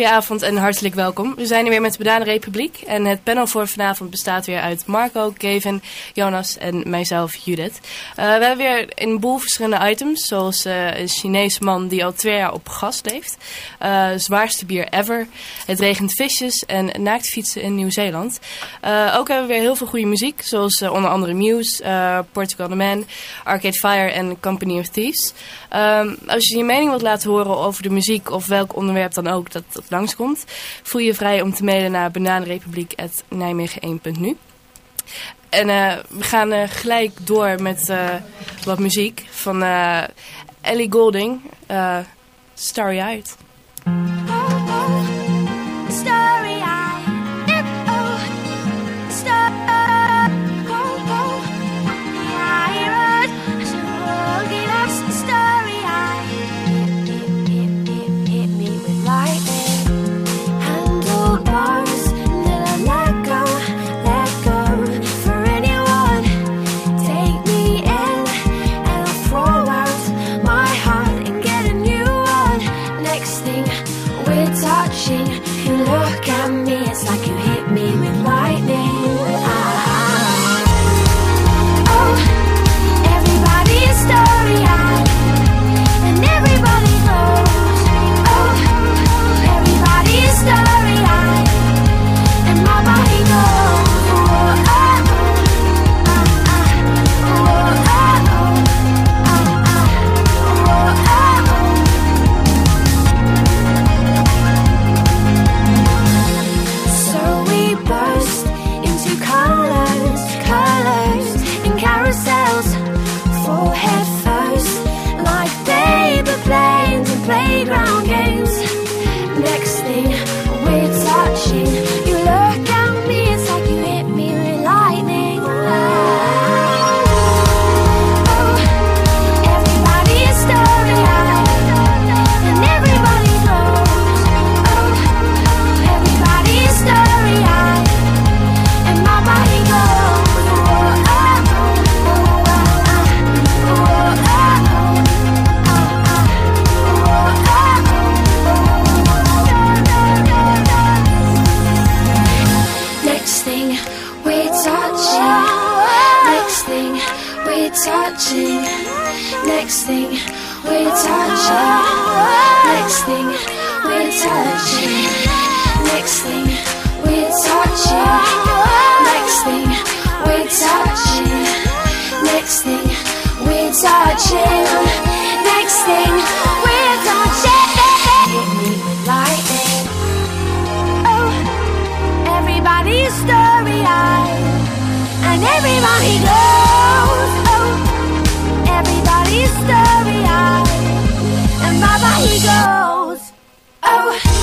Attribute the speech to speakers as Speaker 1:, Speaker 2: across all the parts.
Speaker 1: Hele goede avond en hartelijk welkom. We zijn hier weer met de Bananenrepubliek. En het panel voor vanavond bestaat weer uit Marco, Kevin, Jonas en mijzelf, Judith. Uh, we hebben weer een boel verschillende items. Zoals uh, een Chinese man die al twee jaar op gas leeft. Uh, zwaarste bier ever. Het regent visjes en naaktfietsen in Nieuw-Zeeland. ook hebben we weer heel veel goede muziek. Zoals onder andere Muse, Portugal The Man, Arcade Fire en Company of Thieves. Um, als je je mening wilt laten horen over de muziek of welk onderwerp dan ook dat langskomt, voel je vrij om te mailen naar bananenrepubliek.nijmegen1.nu. En uh, we gaan uh, gelijk door met uh, wat muziek van Ellie Golding, Starry Eyed. touching. Next thing, we're touching. Next thing, we're touching. Next thing, we're touching. Next thing, we're touching. Next thing, we're touching. Next thing, we're touching. Hit me with lightning. Oh, everybody's story, eyed, and everybody knows and bye bye he goes. Oh.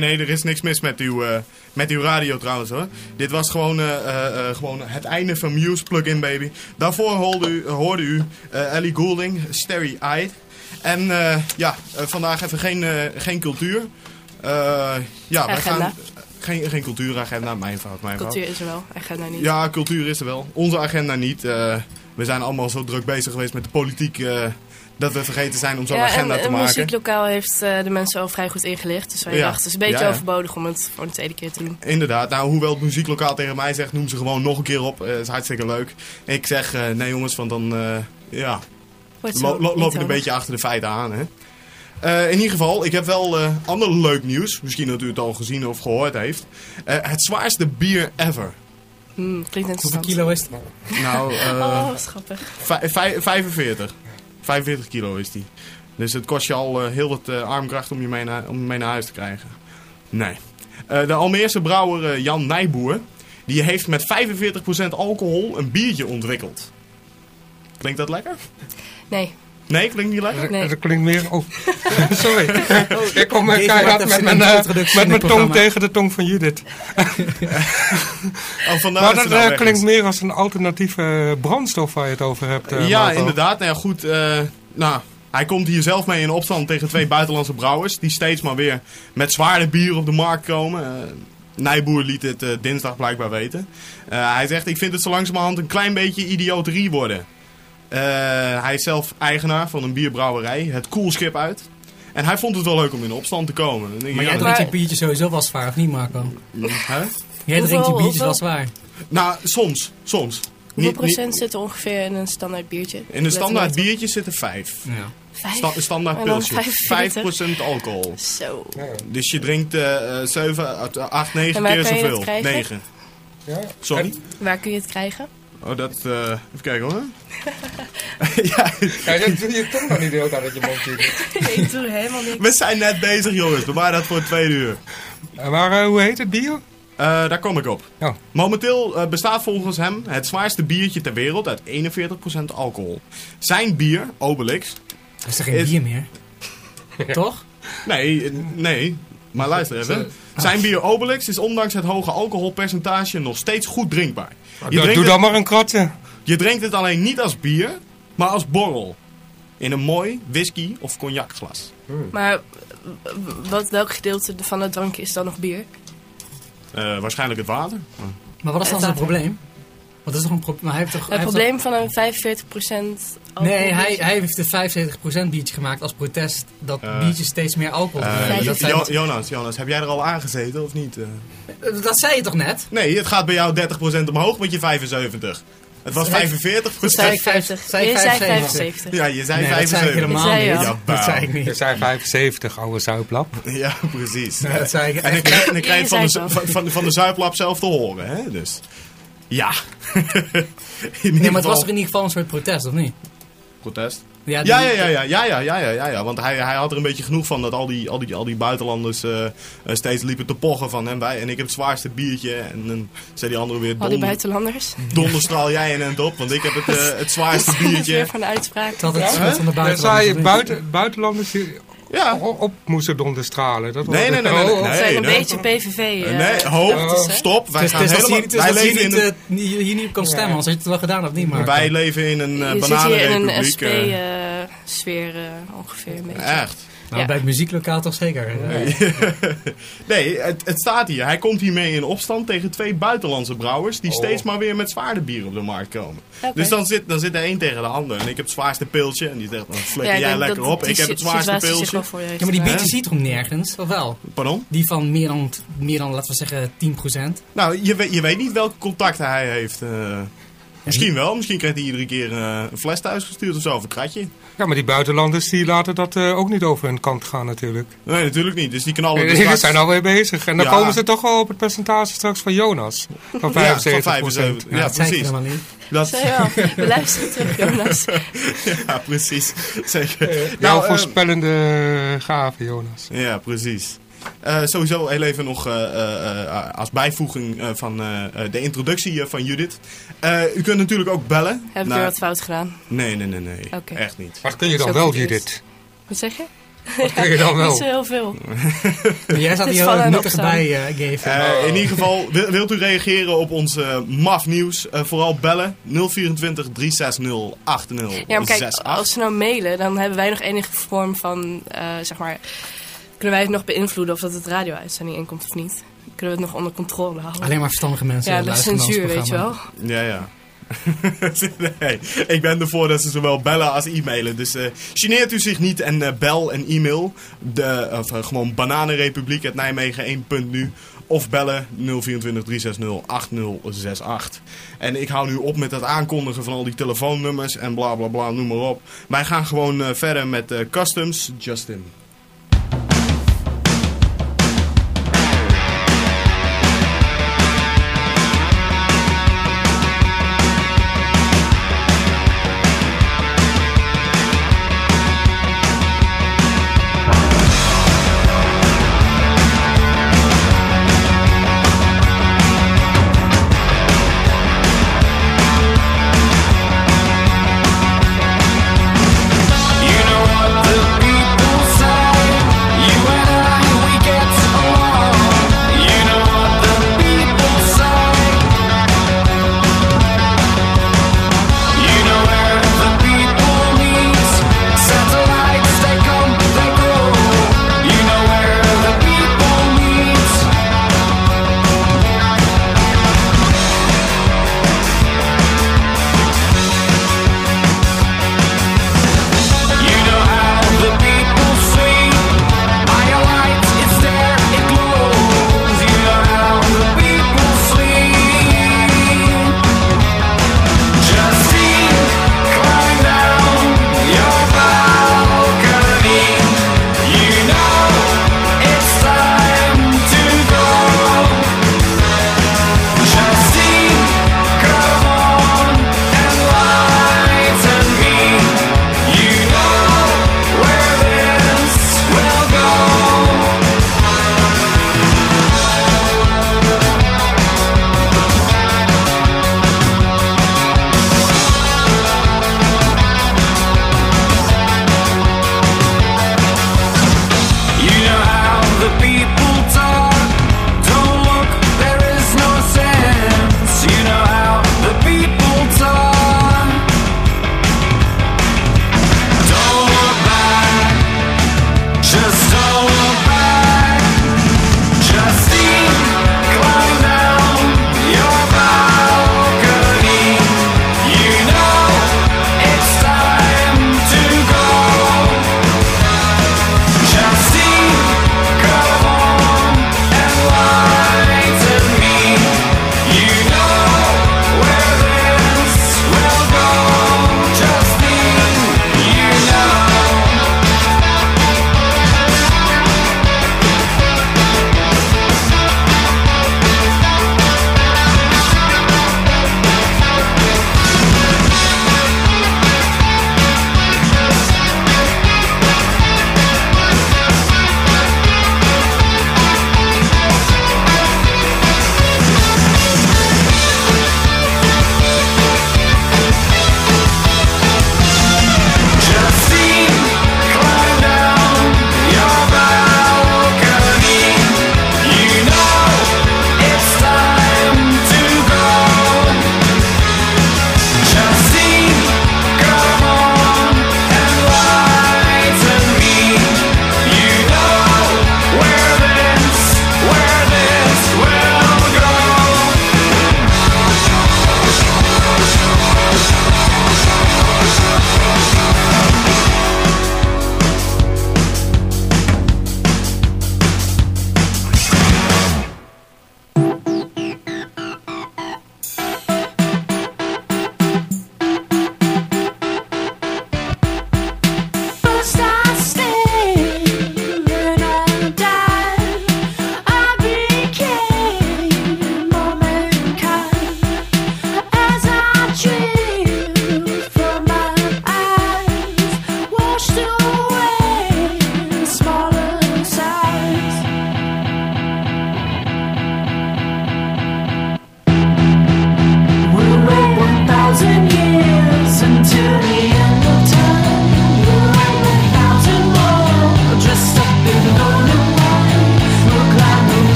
Speaker 2: Nee, nee, er is niks mis met uw, eh, met uw radio trouwens hoor. Dit was gewoon, eh, eh, gewoon het einde van Muse Plug-in Baby. Daarvoor hoorde u, hoorde u Ellie Goulding, Starry Eyed. En ja, vandaag even geen, geen cultuur. Ja, wij
Speaker 1: Agenda.
Speaker 2: gaan... Geen, geen cultuuragenda, mijn fout, mijn fout.
Speaker 1: Cultuur is er wel, agenda niet.
Speaker 2: Ja, cultuur is er wel. Onze agenda niet. We zijn allemaal zo druk bezig geweest met de politiek... dat we vergeten zijn om zo'n
Speaker 1: Ja,
Speaker 2: agenda
Speaker 1: en
Speaker 2: te
Speaker 1: een
Speaker 2: maken.
Speaker 1: muzieklokaal heeft eh, de mensen al vrij goed ingelicht. Dus wij
Speaker 2: Ja.
Speaker 1: dachten, het is een beetje
Speaker 2: Ja, ja.
Speaker 1: overbodig om het voor de tweede keer te doen.
Speaker 2: Inderdaad, nou hoewel het muzieklokaal tegen mij zegt, noem ze gewoon nog een keer op. Eh is hartstikke leuk. Ik zeg, eh, nee jongens, want dan eh, ja, lo- lo- loop je een beetje achter de feiten aan. Hè? Eh, in ieder geval, ik heb wel eh ander leuk nieuws. Misschien dat u het al gezien of gehoord heeft. Eh, het zwaarste bier ever.
Speaker 1: Hmm, klinkt
Speaker 3: Hoeveel
Speaker 1: interessant.
Speaker 3: kilo is het?
Speaker 2: Nou, eh,
Speaker 1: Oh, wat grappig.
Speaker 2: vij- vij- 45. 45 kilo is die. Dus het kost je al eh, heel wat eh, armkracht om je mee, naar, om mee naar huis te krijgen. Nee. Eh, de Almeerse brouwer Jan Nijboer... die heeft met 45% alcohol een biertje ontwikkeld. Klinkt dat lekker?
Speaker 1: Nee.
Speaker 2: Nee, klinkt niet lekker?
Speaker 1: Nee.
Speaker 4: Dat klinkt meer... Oh, sorry. ik kom eh, keihard met mijn, eh,
Speaker 3: introductie
Speaker 4: met mijn tong tegen de tong van Judith.
Speaker 2: Oh,
Speaker 4: Maar
Speaker 2: dat nou
Speaker 4: eh, klinkt meer als een alternatieve brandstof waar je het over hebt. eh,
Speaker 2: ja,
Speaker 4: Marco.
Speaker 2: inderdaad. Nou ja, goed. eh, nou, hij komt hier zelf mee in opstand tegen twee buitenlandse brouwers... die steeds maar weer met zwaarder bier op de markt komen. Eh, Nijboer liet het eh, dinsdag blijkbaar weten. Eh, hij zegt, ik vind het zo langzamerhand een klein beetje idioterie worden. Eh, hij is zelf eigenaar van een bierbrouwerij, het Koelschip uit. En hij vond het wel leuk om in opstand te komen.
Speaker 3: Maar jij
Speaker 2: ja,
Speaker 3: drinkt je biertje sowieso wel zwaar, of niet Marco?
Speaker 2: hè?
Speaker 3: Jij drinkt je biertjes wel zwaar.
Speaker 2: Nou, soms. Soms.
Speaker 1: Hoeveel
Speaker 2: Niet- niet-
Speaker 1: procent zit er ongeveer in een standaard biertje?
Speaker 2: in een standaard
Speaker 1: er
Speaker 2: biertje zitten vijf.
Speaker 3: Ja.
Speaker 1: Vijf?
Speaker 2: Sta- standaard pilsje.
Speaker 1: 45.
Speaker 2: 5% alcohol.
Speaker 1: Zo.
Speaker 2: Dus je drinkt eh, eh, 7, 8, 9
Speaker 1: En waar
Speaker 2: keer zoveel.
Speaker 1: krijgen?
Speaker 2: 9.
Speaker 4: Ja.
Speaker 2: Sorry?
Speaker 1: Waar kun je het krijgen?
Speaker 2: Oh, dat... eh, even kijken hoor. ja,
Speaker 4: Ja, doe je toch nog niet de hele tijd dat je mond Judith.
Speaker 1: ik doe helemaal niks.
Speaker 2: we zijn net bezig jongens. Bewaar dat voor tweede uur.
Speaker 4: Maar eh, hoe heet het bier?
Speaker 2: Eh, daar kom ik op. Momenteel bestaat volgens hem het zwaarste biertje ter wereld uit 41% alcohol. Zijn bier, Obelix...
Speaker 3: Is er geen
Speaker 2: Is-
Speaker 3: bier meer? Toch?
Speaker 2: Nee, nee. Maar luister even. Zijn bier Obelix is ondanks het hoge alcoholpercentage nog steeds goed drinkbaar. Je
Speaker 4: Ja,
Speaker 2: drinkt
Speaker 4: doe
Speaker 2: het-
Speaker 4: dan maar een kratje.
Speaker 2: Je drinkt het alleen niet als bier, maar als borrel. In een mooi whisky of cognacglas.
Speaker 1: Maar w- w- wat, welk gedeelte van het drankje is dan nog bier?
Speaker 2: Eh, waarschijnlijk het water.
Speaker 3: Maar wat is dan
Speaker 1: Het
Speaker 3: zijn probleem? Want dat is toch een probleem? Hij heeft toch, hij
Speaker 1: Het
Speaker 3: heeft
Speaker 1: probleem van een 45%
Speaker 3: toch- Nee, hij, hij heeft de 75% biertje gemaakt als protest dat
Speaker 2: Eh,
Speaker 3: biertjes steeds meer alcohol.
Speaker 1: Ja,
Speaker 3: zijn-
Speaker 2: Jo- Jonas, Jonas, heb jij er al aangezeten of niet? eh?
Speaker 3: dat zei je toch net?
Speaker 2: Nee, het gaat bij jou 30% omhoog met je 75. Het was
Speaker 3: Zei-
Speaker 2: 45%.
Speaker 3: zei ik vijf-
Speaker 1: 50.
Speaker 3: zei ik
Speaker 1: Je zei
Speaker 3: 75.
Speaker 1: 75.
Speaker 2: Ja, je zei
Speaker 3: nee, dat zei ik
Speaker 2: 75.
Speaker 3: helemaal
Speaker 1: zei je
Speaker 3: niet. Dat zei ik
Speaker 4: Je
Speaker 3: niet.
Speaker 4: zei 75, oude zuiplap.
Speaker 2: Ja, precies.
Speaker 3: Nee, dat zei ik
Speaker 2: En dan krijg, je het van de,
Speaker 1: Je zei
Speaker 2: van, van de zuiplap zelf te horen, hè? Dus, ja.
Speaker 3: Nee, maar het was er in ieder geval een soort protest, of niet?
Speaker 2: Protest.
Speaker 3: Ja,
Speaker 2: Ja,
Speaker 3: die-
Speaker 2: ja, ja, ja, ja, ja, ja, ja, ja, ja. Want hij, hij had er een beetje genoeg van dat al die, al die, al die buitenlanders eh, eh, steeds liepen te pochen van hem. Wij, en ik heb het zwaarste biertje. En dan zei die andere weer,
Speaker 1: Al die
Speaker 2: donder,
Speaker 1: buitenlanders.
Speaker 2: donderstraal jij in en op, want ik heb het, eh, het zwaarste
Speaker 1: Dat is weer
Speaker 2: biertje.
Speaker 1: van de uitspraak.
Speaker 3: Dat het schot van de buitenlanders.
Speaker 4: zei je
Speaker 3: of niet?
Speaker 4: buiten, buitenlanders
Speaker 2: Ja.
Speaker 4: op moesten donderstralen. Dat
Speaker 2: Nee, nee, nee, nee,
Speaker 4: Oh,
Speaker 2: nee.
Speaker 1: Het zijn een
Speaker 2: nee.
Speaker 1: beetje PVV. eh,
Speaker 2: Nee, ho,
Speaker 1: gedachten, hè?
Speaker 2: stop. Wij gaan helemaal... Wij leven in
Speaker 3: niet,
Speaker 2: een...
Speaker 3: eh, hier hier niet kon stemmen, anders had je het wel gedaan of niet, maar.
Speaker 2: Wij leven in een eh,
Speaker 1: Je zit hier in een
Speaker 2: bananenrepubliek. eh.
Speaker 1: SP-sfeer eh, ongeveer een beetje.
Speaker 2: Echt.
Speaker 3: Nou,
Speaker 1: Ja.
Speaker 3: bij het muzieklokaal toch zeker.
Speaker 2: Nee, het, het staat hier. Hij komt hiermee in opstand tegen twee buitenlandse brouwers... die
Speaker 4: Oh.
Speaker 2: steeds maar weer met zwaarde bier op de markt komen. Dus dan zit, dan zit de een tegen de ander. En ik heb het zwaarste pilsje. En die zegt, dan flikker
Speaker 1: Ja, ik
Speaker 2: jij lekker op. Ik heb het zwaarste
Speaker 1: situatie zich
Speaker 2: pilsje.
Speaker 1: wel voor je heeft
Speaker 3: Ja, maar die
Speaker 1: gedaan.
Speaker 3: biertjes zie je toch nergens, of wel?
Speaker 2: Pardon?
Speaker 3: Die van meer dan, meer dan laten we zeggen, 10%.
Speaker 2: Nou, je weet, je weet niet welke contacten hij heeft. eh. Misschien wel. Misschien krijgt hij iedere keer eh, een fles thuis gestuurd of zo. Of een kratje.
Speaker 4: Ja, maar die buitenlanders die laten dat eh, ook niet over hun kant gaan natuurlijk.
Speaker 2: Nee, natuurlijk niet. Dus die knallen er
Speaker 4: Die
Speaker 2: straks...
Speaker 4: zijn alweer bezig. En dan
Speaker 2: Ja.
Speaker 4: komen ze toch wel op het percentage straks van Jonas. Van 75
Speaker 2: Ja, van 75. Ja,
Speaker 3: dat zei ik
Speaker 2: precies.
Speaker 3: helemaal niet.
Speaker 2: Dat,
Speaker 1: wel. We luisteren terug, Jonas.
Speaker 2: ja, precies. Zeker.
Speaker 4: Jouw
Speaker 2: Nou, eh,
Speaker 4: voorspellende gave, Jonas.
Speaker 2: Ja, precies. Eh, sowieso heel even nog eh, eh, als bijvoeging eh, van de introductie van Judith. Eh, u kunt natuurlijk ook bellen.
Speaker 1: Heb ik
Speaker 2: naar-
Speaker 1: weer wat fout gedaan?
Speaker 2: Nee, nee, nee, nee. Echt niet.
Speaker 4: Wat kun je dan
Speaker 1: Zo
Speaker 4: wel. Judith?
Speaker 1: Wat zeg je?
Speaker 4: Wat kun je dan
Speaker 5: Niet
Speaker 4: wel?
Speaker 5: zo heel veel.
Speaker 3: Jij zat hier
Speaker 5: en
Speaker 3: nuttig bij, eh Gave.
Speaker 2: Eh, in ieder geval, wil- wilt u reageren op ons eh, MAF nieuws? Eh, vooral bellen 024 360 8068.
Speaker 5: Ja, maar kijk, als ze nou mailen, dan hebben wij nog enige vorm van, eh, zeg maar, kunnen wij het nog beïnvloeden of dat het radio-uitzending inkomt of niet. Kunnen we het nog onder controle houden.
Speaker 3: Alleen maar verstandige mensen
Speaker 5: ja, de censuur, weet je wel.
Speaker 2: Ja, ja. nee, ik ben ervoor dat ze zowel bellen als e-mailen. Dus eh geneert u zich niet en eh, bel en e-mail. De, of, eh, gewoon bananenrepubliek, het Nijmegen 1.nu. Of bellen 024 360 8068. En ik hou nu op met het aankondigen van al die telefoonnummers en bla bla bla, noem maar op. Wij gaan gewoon eh, verder met eh, Customs Justin.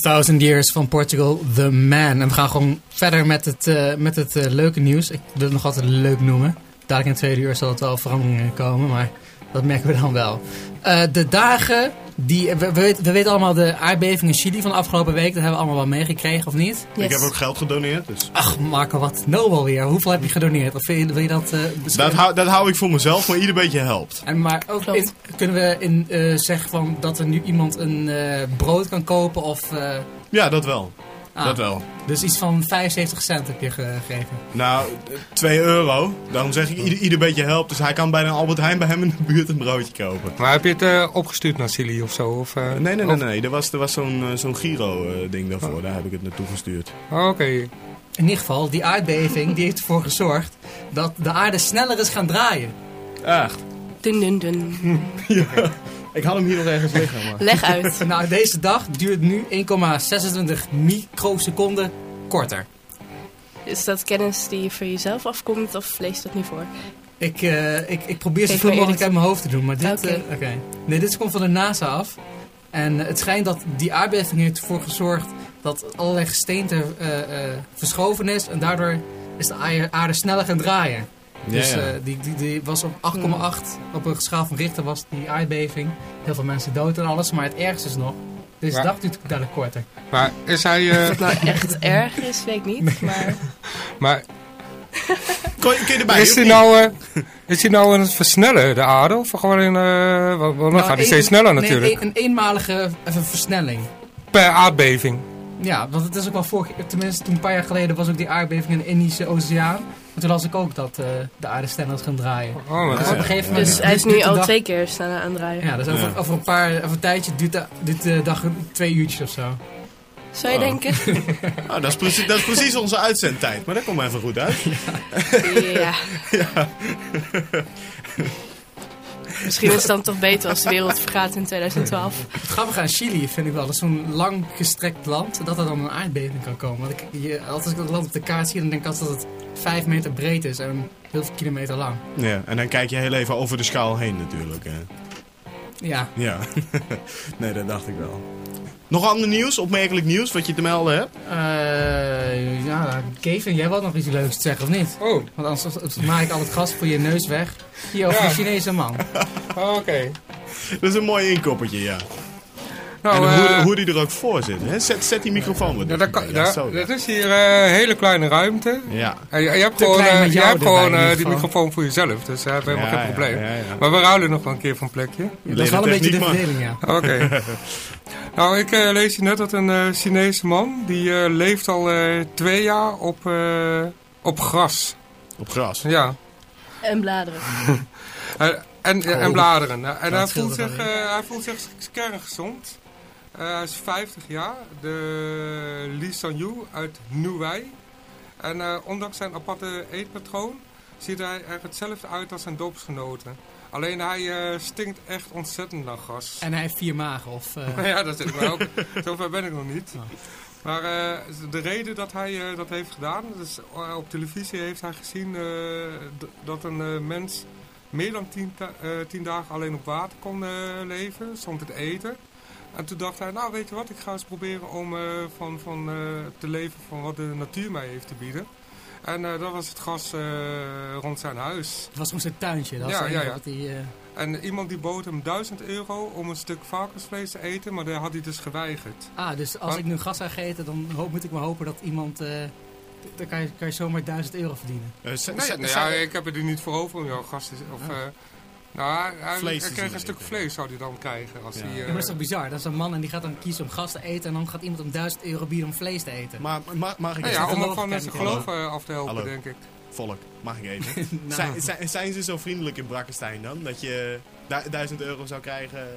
Speaker 3: Thousand Years van Portugal, The Man. En we gaan gewoon verder met het, eh, met het eh, leuke nieuws. Ik wil het nog altijd leuk noemen. Dadelijk in het tweede uur zal het wel veranderingen komen, maar dat merken we dan wel. Eh, de dagen, die, we, we, weten- we weten allemaal de aardbeving in Chili van de afgelopen week. Dat hebben we allemaal wel meegekregen, of niet?
Speaker 2: Ik heb ook geld gedoneerd, dus...
Speaker 3: Ach, Marco, wat nobel weer. Hoeveel heb je gedoneerd? Of wil je, wil je dat eh,
Speaker 2: Dat, hou, dat hou ik voor mezelf, maar ieder beetje helpt.
Speaker 3: En maar ook in- kunnen we in, eh, zeggen van dat er nu iemand een eh, brood kan kopen of... eh,
Speaker 2: Ja, dat wel.
Speaker 3: Ah,
Speaker 2: Dat wel.
Speaker 3: Dus iets van 75 cent heb je gegeven.
Speaker 2: Nou, 2 euro. Daarom zeg ik ieder, ieder beetje helpt. Dus hij kan bij een Albert Heijn bij hem in de buurt een broodje kopen.
Speaker 4: Maar heb je het eh, opgestuurd naar Chili of zo? Of, eh,
Speaker 2: Nee, nee, nee, nee. Er was, er was zo'n eh, zo'n Giro-ding daarvoor. Daar heb ik het naartoe gestuurd.
Speaker 4: Oh, Oké.
Speaker 3: In ieder geval, die aardbeving die heeft ervoor gezorgd dat de aarde sneller is gaan draaien.
Speaker 2: Echt?
Speaker 1: Dun dun dun.
Speaker 2: Ik had hem hier nog ergens liggen. Maar...
Speaker 1: Leg uit.
Speaker 3: Nou, deze dag duurt nu 1,26 microseconden korter.
Speaker 1: Is dat kennis die voor jezelf afkomt of lees je dat niet voor?
Speaker 3: Ik, eh, ik, ik probeer zoveel mogelijk uit mijn hoofd te doen, maar dit...
Speaker 1: Oké.
Speaker 3: eh, oké. Nee, dit komt van de NASA af. En het schijnt dat die aardbeving heeft ervoor gezorgd dat allerlei gesteente eh, eh, verschoven is. En daardoor is de aarde sneller gaan draaien. Dus
Speaker 2: ja, ja.
Speaker 3: eh, die, die, die was op 8,8 op een schaal van Richter was die aardbeving. Heel veel mensen dood en alles, maar het ergste is nog, deze
Speaker 4: Ja.
Speaker 3: dag duurt dadelijk korter.
Speaker 4: Maar is hij... eh,
Speaker 1: Of het nou echt erg is, weet ik niet. Maar
Speaker 4: maar
Speaker 2: Kon, kun je erbij?
Speaker 4: is hij nou... eh, is hij nou aan het versnellen, de aarde? Of gewoon in... eh, want dan
Speaker 3: Nou,
Speaker 4: gaat hij
Speaker 3: een-
Speaker 4: steeds sneller
Speaker 3: nee,
Speaker 4: natuurlijk.
Speaker 3: een, een eenmalige even versnelling.
Speaker 4: Per aardbeving.
Speaker 3: Ja, want het is ook wel vorig tenminste toen een paar jaar geleden was ook die aardbeving in de Indische Oceaan. Maar toen las ik ook dat eh, de aarde sneller is gaan draaien.
Speaker 4: Oh,
Speaker 3: Dus
Speaker 4: dat
Speaker 3: op
Speaker 4: is-
Speaker 3: een gegeven moment
Speaker 1: dus hij is nu al
Speaker 3: dag-
Speaker 1: twee keer sneller aan het draaien.
Speaker 3: Ja, dus over,
Speaker 2: Ja.
Speaker 3: over een paar, over een tijdje duurt de, duurt de dag twee uurtjes of zo.
Speaker 1: Zou je
Speaker 2: Oh.
Speaker 1: denken?
Speaker 2: Oh, dat, is precies, dat is precies onze uitzendtijd. Maar dat komt even goed uit.
Speaker 1: Ja. Misschien is het dan toch beter als de wereld vergaat in 2012.
Speaker 3: Het grappige aan Chili vind ik wel, dat is zo'n lang gestrekt land, dat er dan een aardbeving kan komen. Want ik, je, als ik dat land op de kaart zie, dan denk ik altijd dat het vijf meter breed is en heel veel kilometer lang.
Speaker 2: Ja, en dan kijk je heel even over de schaal heen natuurlijk. Hè.
Speaker 3: Ja,
Speaker 2: Ja, nee, dat dacht ik wel. Nog ander nieuws, opmerkelijk nieuws, wat je te melden hebt?
Speaker 3: Eh ja, Kevin, jij wilt nog iets leuks te zeggen of niet?
Speaker 4: Oh,
Speaker 3: Want anders anders maak ik al het gas voor je neus weg. Hier over
Speaker 4: Ja.
Speaker 3: Chinese man.
Speaker 4: oh, oké.
Speaker 2: Dat is een mooi inkoppertje, ja.
Speaker 4: Nou,
Speaker 2: en hoe,
Speaker 4: eh,
Speaker 2: hoe die er ook voor zit. Hè? Zet, zet die microfoon wat
Speaker 4: ja, dat, kan,
Speaker 2: dichterbij.
Speaker 4: ja,
Speaker 2: zo.
Speaker 4: dat is hier eh, een hele kleine ruimte.
Speaker 2: Ja.
Speaker 4: En je, je hebt
Speaker 3: Te
Speaker 4: gewoon, eh, je
Speaker 3: jou
Speaker 4: hebt gewoon eh, die microfoon voor jezelf, dus daar heb je helemaal
Speaker 2: Ja,
Speaker 4: geen probleem.
Speaker 2: ja, ja.
Speaker 4: Maar we ruilen nog wel een keer van plekje.
Speaker 3: Dat is wel een beetje de verdeling, ja.
Speaker 4: Oké. nou, ik eh, lees hier net dat een eh, Chinese man, die eh, leeft al eh, twee jaar op, eh, op gras.
Speaker 2: Op gras.
Speaker 4: Ja.
Speaker 1: En bladeren.
Speaker 4: Eh, en,
Speaker 3: Oh.
Speaker 4: en bladeren. Nou, en
Speaker 3: Dat
Speaker 4: hij voelt, zich, eh, hij voelt zich kerngezond. Eh hij is 50 jaar, de Li Sanyu uit Nuwei. En eh, ondanks zijn aparte eetpatroon ziet hij er hetzelfde uit als zijn doopsgenoten. Alleen hij eh, stinkt echt ontzettend naar gas.
Speaker 3: En hij heeft vier magen, of...
Speaker 4: ja, dat zit mij ook. Zover ben ik nog niet.
Speaker 3: Oh.
Speaker 4: Maar de reden dat hij dat heeft gedaan, dus op televisie heeft hij gezien dat een mens meer dan tien, tien dagen alleen op water kon leven, zonder te eten. En toen dacht hij, nou weet je wat, ik ga eens proberen om eh, van, van, eh, te leven van wat de natuur mij heeft te bieden. En eh, dat was het gas eh, rond zijn huis.
Speaker 3: Het was gewoon zijn tuintje. Dat
Speaker 4: Ja,
Speaker 3: was het
Speaker 4: ja, ja.
Speaker 3: wat hij... eh,
Speaker 4: En iemand die bood hem 1000 euro om een stuk varkensvlees te eten, maar dat had hij dus geweigerd.
Speaker 3: Ah, dus als
Speaker 4: Maar-
Speaker 3: ik nu gas ga eten, dan hoop, moet ik maar hopen dat iemand... eh, dan kan je, kan je zomaar 1000 euro verdienen.
Speaker 2: Eh,
Speaker 4: Nee, nou ja, ik heb er niet voor over om jouw gast te Of, eh, nou, hij,
Speaker 2: Vlees
Speaker 4: kreeg een stuk vlees zou hij dan krijgen. Als
Speaker 2: Ja.
Speaker 4: hij,
Speaker 3: Ja,
Speaker 4: eh,
Speaker 3: maar dat is toch bizar? Dat is een man en die gaat dan kiezen om gas te eten... en dan gaat iemand hem 1000 euro bieden om vlees te eten.
Speaker 2: Maar mag, mag ik even?
Speaker 4: ja, om van
Speaker 3: niet
Speaker 4: zijn geloof eh, af te helpen,
Speaker 2: Hallo.
Speaker 4: denk ik.
Speaker 2: Volk, mag ik even?
Speaker 3: Nou,
Speaker 2: zijn, zijn, zijn ze zo vriendelijk in Brakkestein dan? Dat je du- 1000 euro zou krijgen?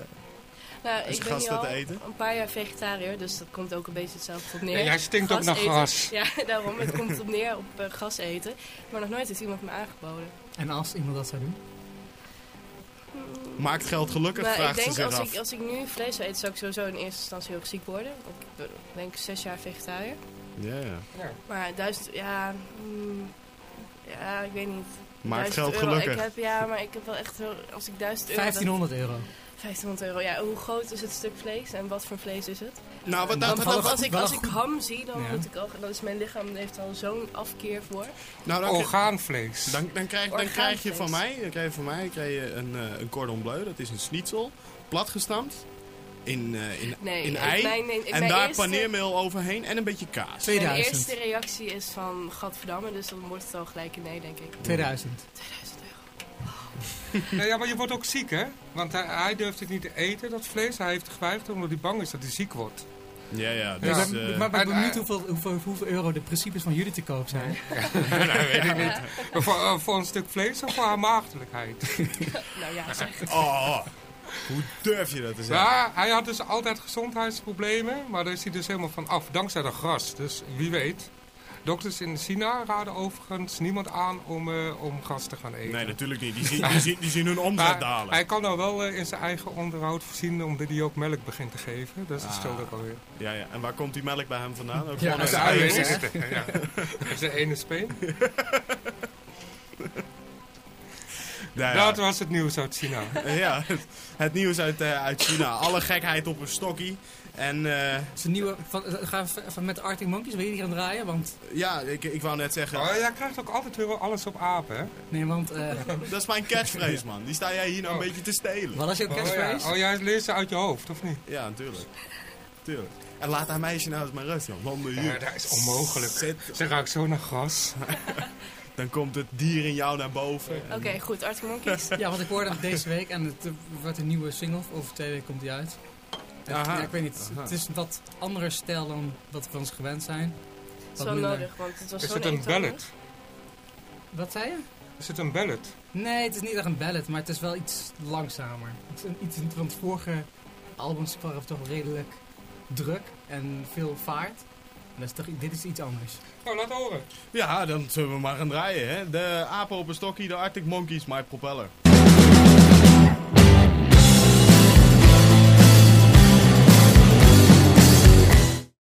Speaker 1: Nou,
Speaker 2: Is
Speaker 1: ik ben al
Speaker 2: eten?
Speaker 1: een paar jaar vegetariër, dus dat komt ook een beetje hetzelfde op neer.
Speaker 4: Ja, jij stinkt ook naar gras.
Speaker 1: Ja, daarom. Het komt op neer op eh, gas eten. Maar nog nooit heeft iemand me aangeboden.
Speaker 3: En als iemand dat zou doen?
Speaker 2: Maakt geld gelukkig,
Speaker 1: Maar ik
Speaker 2: ze
Speaker 1: denk
Speaker 2: zich
Speaker 1: als
Speaker 2: af.
Speaker 1: ik, als ik nu vlees eten, zou ik sowieso in eerste instantie heel erg ziek worden. Ik ben denk ik zes jaar vegetariër.
Speaker 2: Ja, ja.
Speaker 1: Maar duizend, ja, mm, ja, ik weet niet.
Speaker 2: Maakt
Speaker 1: 1000
Speaker 2: geld
Speaker 1: euro.
Speaker 2: gelukkig.
Speaker 1: Ik heb, ja, maar ik heb wel echt zo, als ik 1000 euro...
Speaker 3: 1500 euro.
Speaker 1: dan- 1500 euro, ja. Hoe groot is het stuk vlees en wat voor vlees is het?
Speaker 2: Nou, wat, dat,
Speaker 1: als, ik, als ham zie, dan,
Speaker 3: Ja.
Speaker 1: moet ik al, dan is mijn lichaam heeft al zo'n afkeer voor.
Speaker 2: nou, dan,
Speaker 4: Orgaanvlees.
Speaker 2: dan, dan, krijg, dan krijg je van mij, dan krijg je van mij krijg je een, eh, een cordon bleu. Dat is een schnitzel, platgestampt. In, eh, in,
Speaker 1: Nee,
Speaker 2: in ei.
Speaker 1: mijn- nee,
Speaker 2: en
Speaker 1: mijn
Speaker 2: daar
Speaker 1: eerste-
Speaker 2: paneermeel overheen en een beetje kaas.
Speaker 1: Mijn
Speaker 3: 2000.
Speaker 1: eerste reactie is van gadverdamme, dus dan wordt het al gelijk een nee, denk ik.
Speaker 3: 2000.
Speaker 1: 2000 euro.
Speaker 4: Nee, ja, maar je wordt ook ziek, hè? Want hij, hij durft het niet te eten, dat vlees. Hij heeft geweigerd omdat hij bang is dat hij ziek wordt.
Speaker 2: Ja, ja. Dus,
Speaker 3: ben,
Speaker 2: eh,
Speaker 3: maar ik ben
Speaker 4: en,
Speaker 3: benieuwd hoeveel, hoeveel, hoeveel euro de principes van jullie te koop zijn.
Speaker 4: nee, weet ik niet. Maar voor, eh, voor een stuk vlees of voor haar maagdelijkheid?
Speaker 1: Nou ja, zeg.
Speaker 2: oh, hoe durf je dat te zeggen?
Speaker 4: Ja, hij had dus altijd gezondheidsproblemen, maar daar is hij dus helemaal van af, dankzij dat gras. Dus wie weet. Dokters in China raden overigens niemand aan om, eh, om gas te gaan eten.
Speaker 2: Nee, natuurlijk niet. Die zien, die zien, die zien hun omzet
Speaker 4: Maar
Speaker 2: dalen.
Speaker 4: hij kan nou wel eh, in zijn eigen onderhoud voorzien omdat hij ook melk begint te geven. Dus dat
Speaker 2: Ah.
Speaker 4: scheelt ook alweer.
Speaker 2: Ja, ja. En waar komt die melk bij hem vandaan? Ook
Speaker 3: Ja,
Speaker 2: eieren?
Speaker 3: hè?
Speaker 4: Ja. Dat is de ene speen.
Speaker 2: Nou ja.
Speaker 4: Dat was het nieuws uit China.
Speaker 2: ja, het, het nieuws uit, eh, uit China. Alle gekheid op een stokkie. En eh,
Speaker 3: Het is een nieuwe, van, eh, gaan we even met de Arctic Monkeys, wil je die gaan draaien? Want,
Speaker 2: ja, ik, ik wou net zeggen,
Speaker 4: Oh, jij krijgt ook altijd weer alles op apen, hè?
Speaker 3: nee, want, eh,
Speaker 2: dat is mijn catchphrase, man. Die sta jij hier nou een
Speaker 4: Oh.
Speaker 2: beetje te stelen.
Speaker 3: wat is jouw
Speaker 4: Oh, ja.
Speaker 3: catchphrase?
Speaker 4: oh, jij leest ze uit je hoofd, of niet?
Speaker 2: Ja, natuurlijk. Tuurlijk. En laat haar meisje nou eens maar rust, joh. Landen hier.
Speaker 4: Ja, dat is onmogelijk.
Speaker 2: Zit,
Speaker 4: Ze ruikt zo naar gras.
Speaker 2: dan komt het dier in jou naar boven.
Speaker 1: Oké, goed. Arctic Monkeys.
Speaker 3: Ja, want ik hoorde het deze week en het wordt een nieuwe single. Over twee weken komt die uit. En,
Speaker 2: Aha.
Speaker 3: ja, ik weet niet,
Speaker 2: Aha.
Speaker 3: het is een wat andere stijl dan wat we ons gewend zijn.
Speaker 1: Dat is
Speaker 3: Wat
Speaker 1: wel
Speaker 3: minder-
Speaker 1: nodig, want het was
Speaker 4: Is het een ballad?
Speaker 3: Wat zei je?
Speaker 4: Is het een ballad?
Speaker 3: Nee, het is niet echt een ballad, maar het is wel iets langzamer. Het is een, iets, want vorige albums waren toch redelijk druk en veel vaart. Dat is toch, dit is iets anders.
Speaker 4: Nou, laat horen.
Speaker 2: Ja, dan zullen we maar gaan draaien, hè. De apen op een stokkie, de Arctic Monkeys, My Propeller.